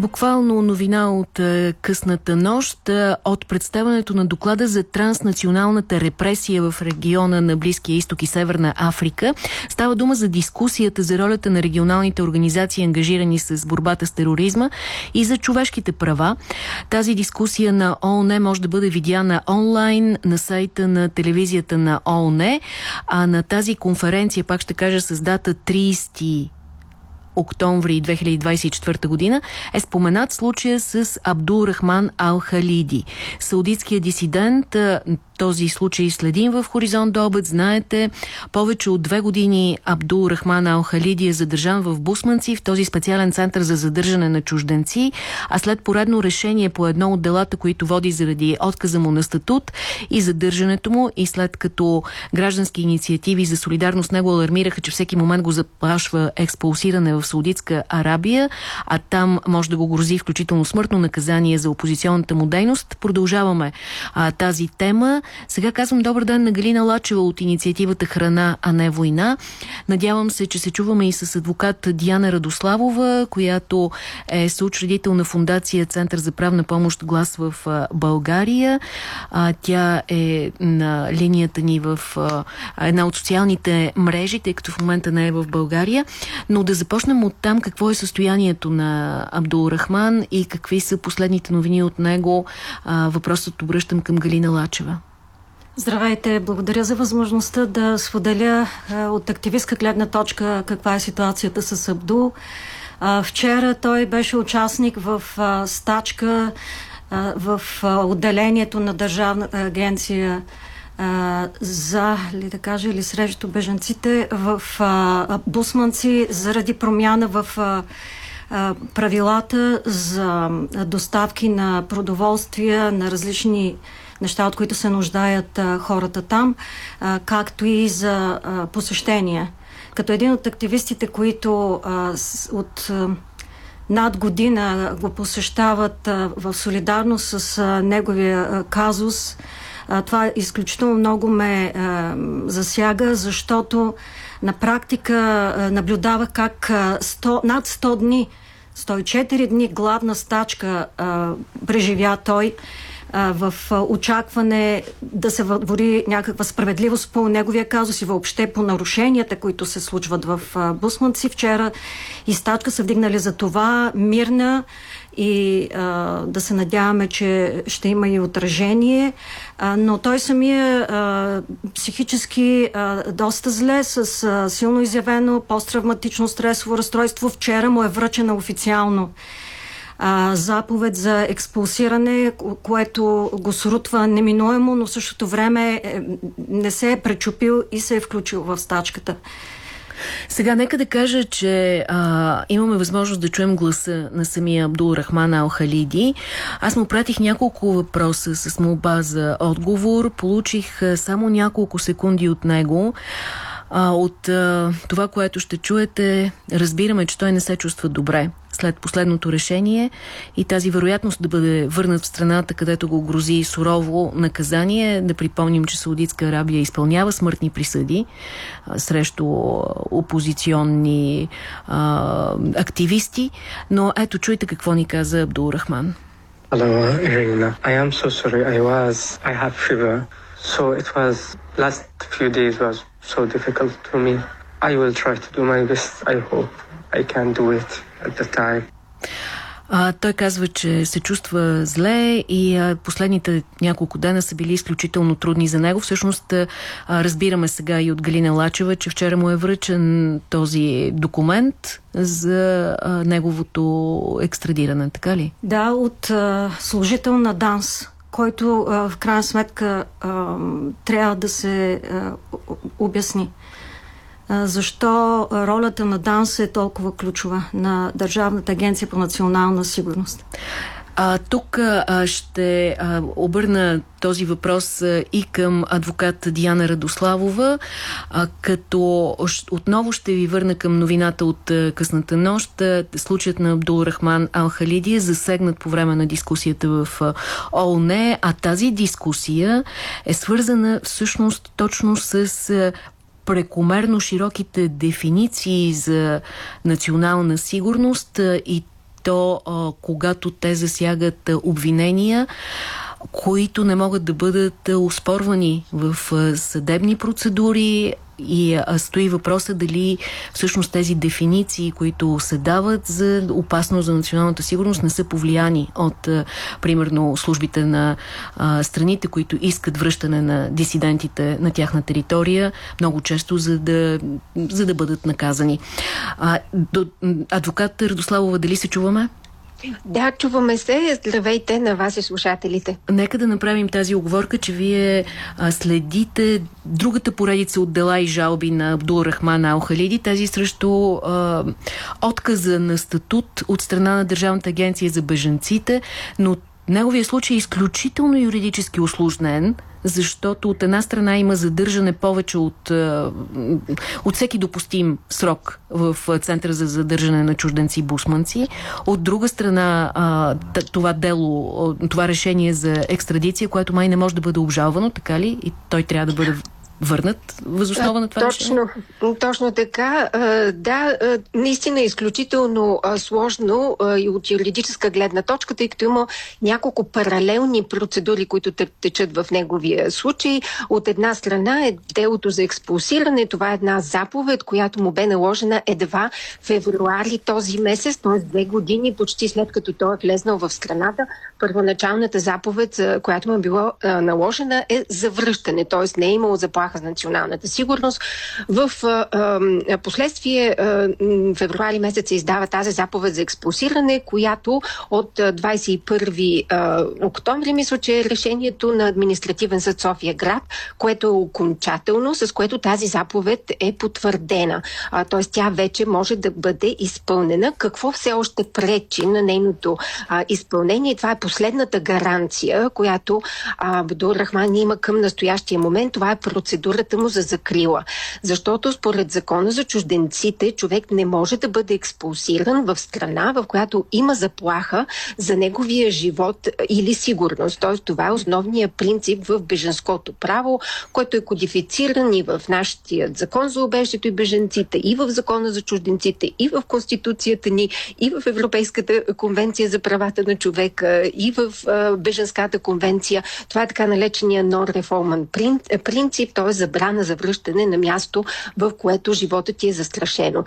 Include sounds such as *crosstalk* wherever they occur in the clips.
Буквално новина от е, късната нощ е, от представането на доклада за транснационалната репресия в региона на Близкия изток и Северна Африка. Става дума за дискусията за ролята на регионалните организации, ангажирани с борбата с тероризма и за човешките права. Тази дискусия на ООН може да бъде видяна онлайн на сайта на телевизията на ООН, а на тази конференция, пак ще кажа с дата 30 октомври 2024 година е споменат случая с Абдул Рахман Ал-Халиди. Саудитският дисидент този случай следим в Хоризонт до обед. Знаете, повече от две години Абдул Рахман Ал-Халиди е задържан в Бусманци, в този специален център за задържане на чужденци, а след поредно решение по едно от делата, които води заради отказа му на статут и задържането му и след като граждански инициативи за солидарност него алармираха, че всеки момент го заплашва експулсиране в Саудитска Арабия, а там може да го грози включително смъртно наказание за опозиционната му дейност. Продължаваме а, тази тема. Сега казвам добър ден на Галина Лачева от инициативата Храна, а не война. Надявам се, че се чуваме и с адвокат Диана Радославова, която е съучредител на фундация Център за правна помощ Глас в България. А, тя е на линията ни в а, една от социалните мрежи, тъй като в момента не е в България. Но да започнем от там какво е състоянието на Абдул Рахман и какви са последните новини от него. А, въпросът обръщам към Галина Лачева. Здравейте, благодаря за възможността да споделя от активистка гледна точка каква е ситуацията с Абду. вчера той беше участник в стачка в отделението на Държавната агенция за, ли да кажа, или срещу бежанците в Бусманци заради промяна в правилата за доставки на продоволствия на различни неща, от които се нуждаят а, хората там, а, както и за а, посещения. Като един от активистите, които а, с, от а, над година го посещават а, в солидарност с а, неговия а, казус, това изключително много ме а, засяга, защото на практика а, наблюдавах как а, 100, над 100 дни 104 дни гладна стачка а, преживя той в очакване да се въдвори някаква справедливост по неговия казус и въобще по нарушенията, които се случват в а, Бусманци. Вчера и стачка са вдигнали за това мирна и а, да се надяваме, че ще има и отражение. А, но той самия а, психически а, доста зле, с а, силно изявено посттравматично стресово разстройство. Вчера му е връчена официално а, заповед за експулсиране, което го срутва неминуемо, но в същото време е, не се е пречупил и се е включил в стачката. Сега нека да кажа, че а, имаме възможност да чуем гласа на самия Абдул Рахман Ал-Халиди. Аз му пратих няколко въпроса с молба за отговор. Получих само няколко секунди от него. А, от а, това, което ще чуете, разбираме, че той не се чувства добре след последното решение и тази вероятност да бъде върнат в страната, където го грози сурово наказание. Да припомним, че Саудитска Арабия изпълнява смъртни присъди а, срещу опозиционни а, активисти. Но ето, чуйте какво ни каза Абдул Рахман. Hello, Irina. I am so sorry. I was, I have fever. So it was, last few days was so difficult to me. I will try to do my best. I hope I can do it at the time. А, той казва, че се чувства зле и а, последните няколко дена са били изключително трудни за него. Всъщност а, разбираме сега и от Галина Лачева, че вчера му е връчен този документ за а, неговото екстрадиране, така ли? Да, от а, служител на ДАНС, който а, в крайна сметка а, трябва да се а, обясни защо ролята на ДАНС е толкова ключова на Държавната агенция по национална сигурност. А, тук а, ще а, обърна този въпрос а, и към адвокат Диана Радославова, а, като отново ще ви върна към новината от а, късната нощ. А, случаят на Абдул Рахман Ал-Халиди е засегнат по време на дискусията в ООН, а тази дискусия е свързана всъщност точно с а, прекомерно широките дефиниции за национална сигурност и то а, когато те засягат обвинения, които не могат да бъдат оспорвани в съдебни процедури, и стои въпроса дали всъщност тези дефиниции, които се дават за опасност за националната сигурност, не са повлияни от, примерно, службите на а, страните, които искат връщане на дисидентите на тяхна територия, много често, за да, за да бъдат наказани. А, до, адвокат Радославова, дали се чуваме? Да, чуваме се. Здравейте на вас и слушателите. Нека да направим тази оговорка, че вие следите другата поредица от дела и жалби на Абдул Рахман Алхалиди, тази срещу а, отказа на статут от страна на Държавната агенция за беженците, но неговия случай е изключително юридически осложнен, защото от една страна има задържане повече от, е, от всеки допустим срок в Центъра за задържане на чужденци и бусманци. От друга страна това дело, това решение за екстрадиция, което май не може да бъде обжалвано, така ли? И той трябва да бъде върнат възоснова на това точно, решение? Точно така. Да, наистина е изключително сложно и от юридическа гледна точка, тъй като има няколко паралелни процедури, които течат в неговия случай. От една страна е делото за експулсиране. Това е една заповед, която му бе наложена едва февруари този месец, т.е. две години, почти след като той е влезнал в страната. Първоначалната заповед, която му е била наложена, е за връщане, т.е. не е имало заплаха заплаха за националната сигурност. В а, а, последствие а, февруари месец се издава тази заповед за експулсиране, която от 21 а, октомври, мисля, че е решението на административен съд София град, което е окончателно, с което тази заповед е потвърдена. Т.е. тя вече може да бъде изпълнена. Какво все още пречи на нейното а, изпълнение? Това е последната гаранция, която Абдул Рахман има към настоящия момент. Това е процедура процедурата му за закрила. Защото според закона за чужденците човек не може да бъде експулсиран в страна, в която има заплаха за неговия живот или сигурност. Тоест това е основният принцип в беженското право, който е кодифициран и в нашия закон за убежището и беженците, и в закона за чужденците, и в Конституцията ни, и в Европейската конвенция за правата на човека, и в Беженската конвенция. Това е така наречения non-reforman принцип, т.е. забрана за връщане на място, в което живота ти е застрашено.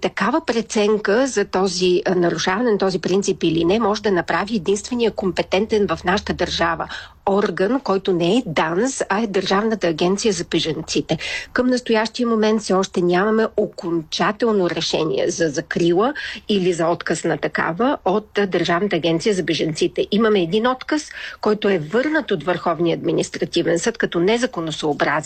Такава преценка за този нарушаване на този принцип или не може да направи единствения компетентен в нашата държава орган, който не е ДАНС, а е Държавната агенция за беженците. Към настоящия момент все още нямаме окончателно решение за закрила или за отказ на такава от Държавната агенция за беженците. Имаме един отказ, който е върнат от Върховния административен съд като незаконосъобразен.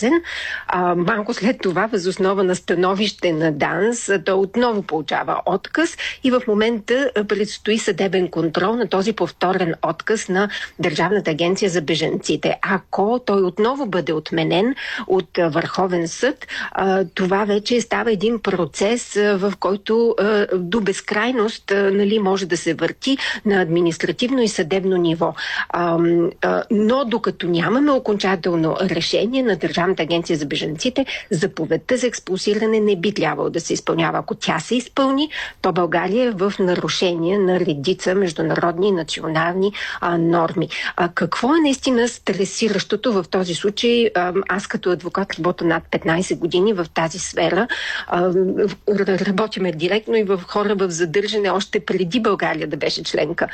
А, малко след това, възоснова на становище на ДАНС, той отново получава отказ и в момента предстои съдебен контрол на този повторен отказ на Държавната агенция за беженците. Ако той отново бъде отменен от Върховен съд, това вече става един процес, в който до безкрайност нали, може да се върти на административно и съдебно ниво. Но докато нямаме окончателно решение на Държавната агенция за беженците, заповедта за експулсиране не би трябвало да се изпълнява. Ако тя се изпълни, то България е в нарушение на редица международни и национални а, норми. А, какво е наистина стресиращото в този случай. Аз като адвокат работя над 15 години в тази сфера. Работиме директно и в хора в задържане още преди България да беше членка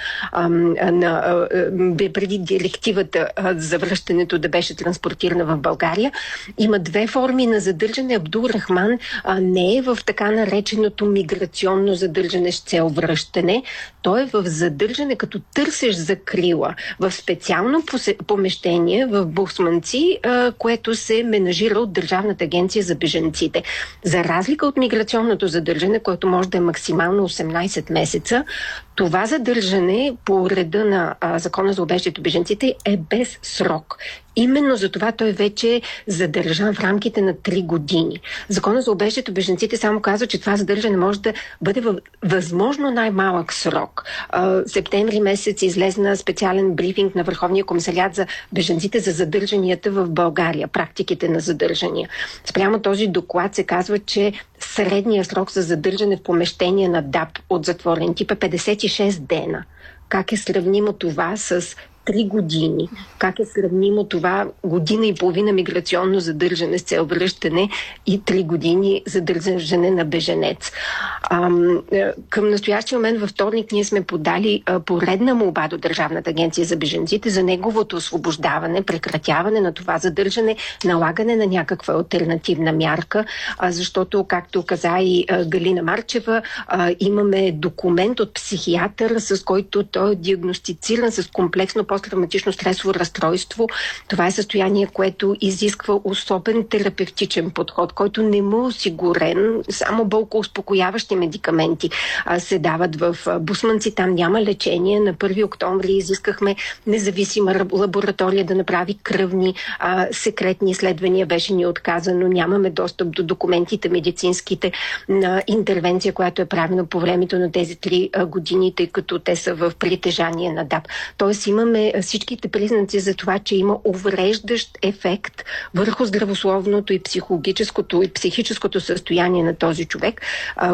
на, преди директивата за връщането да беше транспортирана в България. Има две форми на задържане. Абдул Рахман не е в така нареченото миграционно задържане с цел връщане. Той е в задържане като търсещ закрила в специално помещение в Бусманци, което се менажира от Държавната агенция за беженците. За разлика от миграционното задържане, което може да е максимално 18 месеца, това задържане по реда на а, Закона за убежището беженците е без срок. Именно за това той вече е задържан в рамките на 3 години. Закона за убежището беженците само казва, че това задържане може да бъде възможно най-малък срок. Срок. Септември месец излезна специален брифинг на Върховния комисариат за беженците за задържанията в България, практиките на задържания. Спрямо този доклад се казва, че средният срок за задържане в помещение на ДАП от затворен тип е 56 дена. Как е сравнимо това с три години. Как е сравнимо това година и половина миграционно задържане с цел връщане и три години задържане на беженец. Ам, е, към настоящия момент във вторник ние сме подали поредна молба до Държавната агенция за беженците за неговото освобождаване, прекратяване на това задържане, налагане на някаква альтернативна мярка, защото, както каза и Галина Марчева, имаме документ от психиатър, с който той е диагностициран с комплексно посттравматично стресово разстройство. Това е състояние, което изисква особен терапевтичен подход, който не му е осигурен. Само болко успокояващи медикаменти а, се дават в Бусманци. Там няма лечение. На 1 октомври изискахме независима лаборатория да направи кръвни а, секретни изследвания. Беше ни отказано. Нямаме достъп до документите медицинските на интервенция, която е правена по времето на тези три години, тъй като те са в притежание на ДАП. Тоест имаме всичките признаци за това, че има увреждащ ефект върху здравословното и психологическото и психическото състояние на този човек,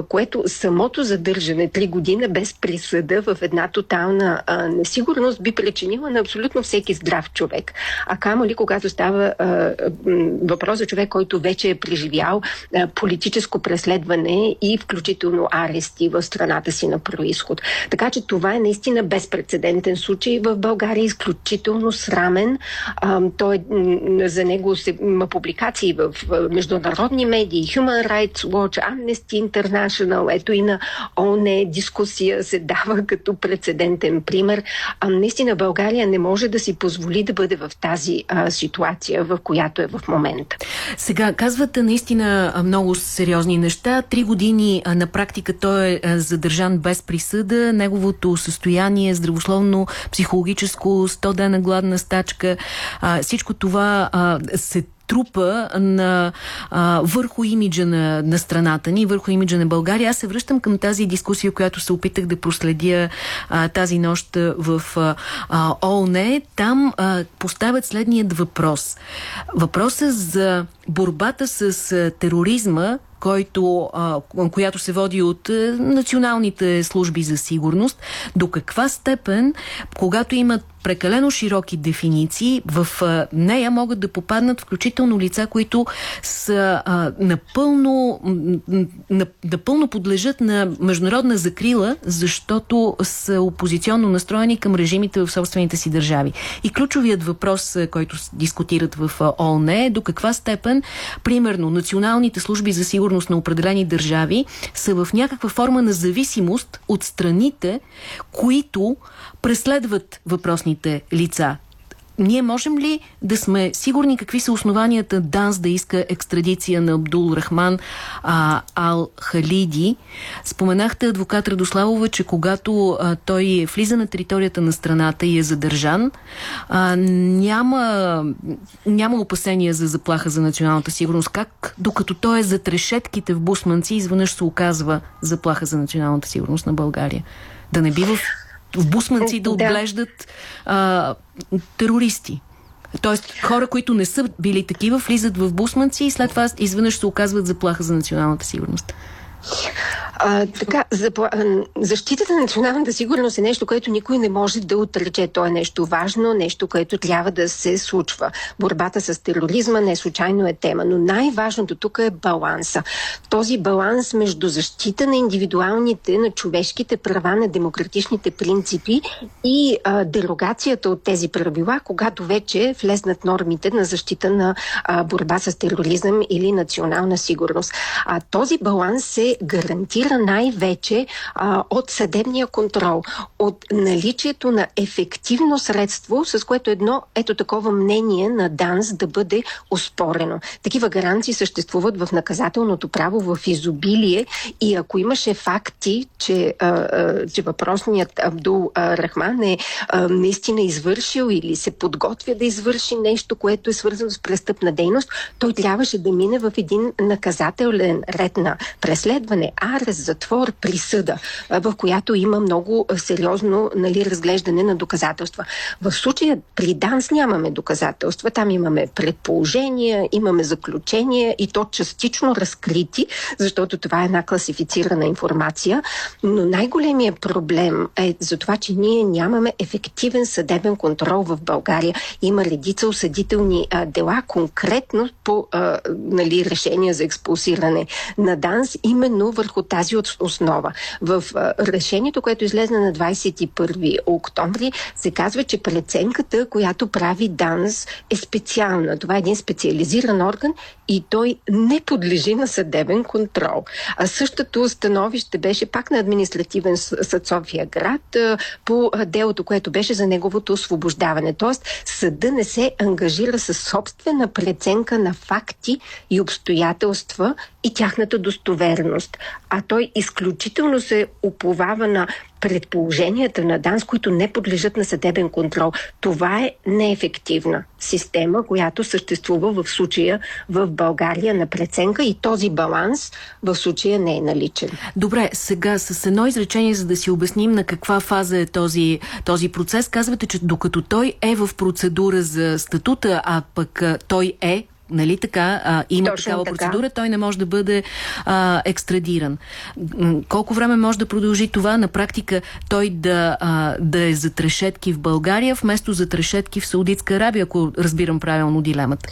което самото задържане три години без присъда в една тотална несигурност би причинила на абсолютно всеки здрав човек. А камо ли, когато става въпрос за човек, който вече е преживял политическо преследване и включително арести в страната си на происход. Така че това е наистина безпредседентен случай в България е изключително срамен. А, той, за него се, има публикации в, международни медии, Human Rights Watch, Amnesty International, ето и на ОНЕ дискусия се дава *laughs* като прецедентен пример. А, наистина България не може да си позволи да бъде в тази а, ситуация, в която е в момента. Сега, казвате наистина много сериозни неща. Три години а, на практика той е задържан без присъда. Неговото състояние, здравословно, психологическо ако 100 дена гладна стачка, а, всичко това а, се трупа на, а, върху имиджа на, на страната ни, върху имиджа на България. Аз се връщам към тази дискусия, която се опитах да проследя а, тази нощ в а, ООН. Там а, поставят следният въпрос. Въпросът за борбата с а, тероризма който, която се води от националните служби за сигурност, до каква степен, когато имат прекалено широки дефиниции, в нея могат да попаднат включително лица, които са напълно, напълно подлежат на международна закрила, защото са опозиционно настроени към режимите в собствените си държави. И ключовият въпрос, който дискутират в ООН е до каква степен, примерно, националните служби за сигурност на определени държави са в някаква форма на зависимост от страните, които преследват въпросните лица ние можем ли да сме сигурни какви са основанията ДАНС да иска екстрадиция на Абдул Рахман а, Ал Халиди? Споменахте адвокат Радославова, че когато а, той влиза на територията на страната и е задържан, а, няма, няма опасения за заплаха за националната сигурност. Как, докато той е за трешетките в Бусманци, изведнъж се оказва заплаха за националната сигурност на България? Да не бива в бусманци да отглеждат а, терористи. Тоест хора, които не са били такива, влизат в бусманци и след това изведнъж се оказват заплаха за националната сигурност. А, така, за, защитата на националната сигурност е нещо, което никой не може да отрече. То е нещо важно, нещо, което трябва да се случва. Борбата с тероризма не случайно е тема, но най-важното тук е баланса. Този баланс между защита на индивидуалните, на човешките права, на демократичните принципи и а, дерогацията от тези правила, когато вече влезнат нормите на защита на а, борба с тероризъм или национална сигурност. А този баланс се гарантира проистича най-вече от съдебния контрол, от наличието на ефективно средство, с което едно ето такова мнение на ДАНС да бъде успорено. Такива гаранции съществуват в наказателното право в изобилие и ако имаше факти, че, а, а, че въпросният Абдул а, Рахман е а, наистина извършил или се подготвя да извърши нещо, което е свързано с престъпна дейност, той трябваше да мине в един наказателен ред на преследване. А, затвор присъда, в която има много сериозно нали, разглеждане на доказателства. В случая при ДАНС нямаме доказателства, там имаме предположения, имаме заключения и то частично разкрити, защото това е една класифицирана информация, но най-големият проблем е за това, че ние нямаме ефективен съдебен контрол в България. Има редица осъдителни а, дела, конкретно по а, нали, решения за експулсиране на ДАНС, именно върху тази основа. В решението, което излезна на 21 октомври, се казва, че преценката, която прави ДАНС е специална. Това е един специализиран орган и той не подлежи на съдебен контрол. А същото становище беше пак на административен съд София град по делото, което беше за неговото освобождаване. Тоест, съда не се ангажира с собствена преценка на факти и обстоятелства и тяхната достоверност. А той изключително се уповава на предположенията на ДАНС, които не подлежат на съдебен контрол. Това е неефективна система, която съществува в случая в България на преценка и този баланс в случая не е наличен. Добре, сега с едно изречение, за да си обясним на каква фаза е този, този процес, казвате, че докато той е в процедура за статута, а пък той е нали така, а, има Точно такава така. процедура, той не може да бъде а, екстрадиран. Колко време може да продължи това? На практика той да, а, да е за трешетки в България, вместо за трешетки в Саудитска Арабия, ако разбирам правилно дилемата.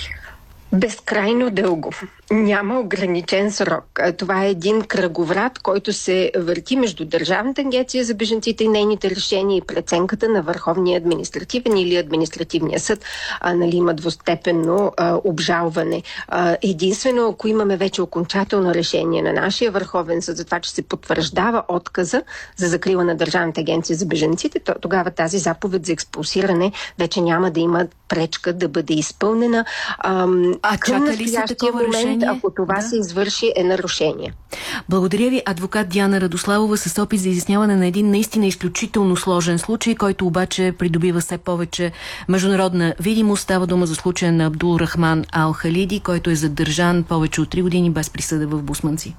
Безкрайно дълго. Няма ограничен срок. Това е един кръговрат, който се върти между Държавната агенция за беженците и нейните решения и преценката на Върховния административен или административния съд. А, нали, има двустепенно а, обжалване. А, единствено, ако имаме вече окончателно решение на нашия Върховен съд за това, че се потвърждава отказа за закрила на Държавната агенция за беженците, то, тогава тази заповед за експулсиране вече няма да има пречка да бъде изпълнена. А, а се такова момент, решение? Ако това да. се извърши, е нарушение. Благодаря ви, адвокат Диана Радославова, с опит за изясняване на един наистина изключително сложен случай, който обаче придобива все повече международна видимост. Става дума за случая на Абдул Рахман Ал Халиди, който е задържан повече от 3 години без присъда в Бусманци.